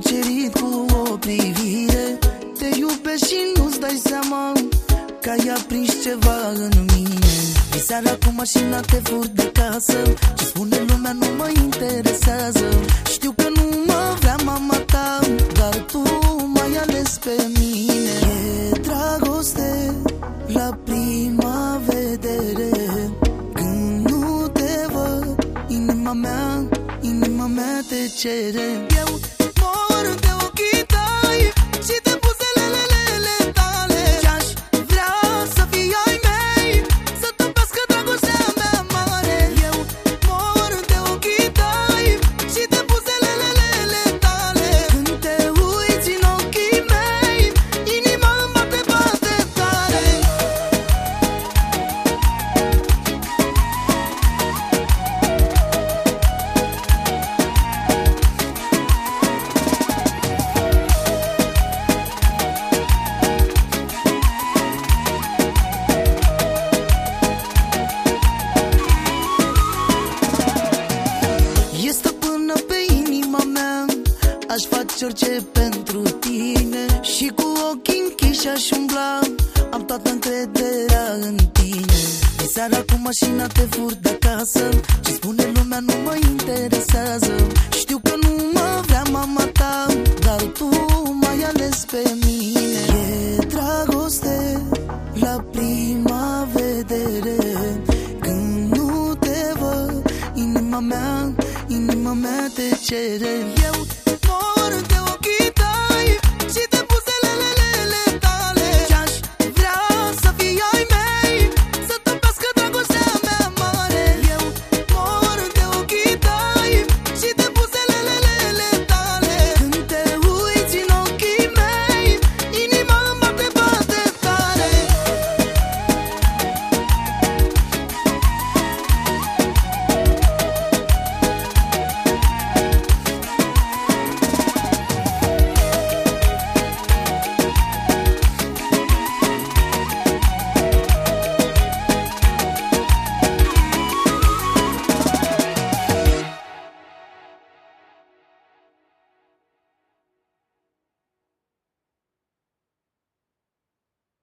cucerit cu o privire. Te iubesc și nu-ți dai seama Că ai aprins ceva în mine. Viseara cu mașina te fur de casă. Ce spune lumea nu mă interesează. Știu că nu mă vrea mama ta Dar tu m-ai ales pe mine. E dragoste la prima vedere. Când nu te văd, inima mea, inima mea te cere. Eu Aș face orice pentru tine Și cu ochii închiși aș umbla. Am toată încrederea în tine. Din seara cu mașina te fur de acasă. Ce spune lumea nu mă interesează. Știu că nu mă vrea mama ta Dar tu m-ai ales pe mine. E dragoste la prima vedere. Când nu te văd Inima mea, inima mea te cere. Eu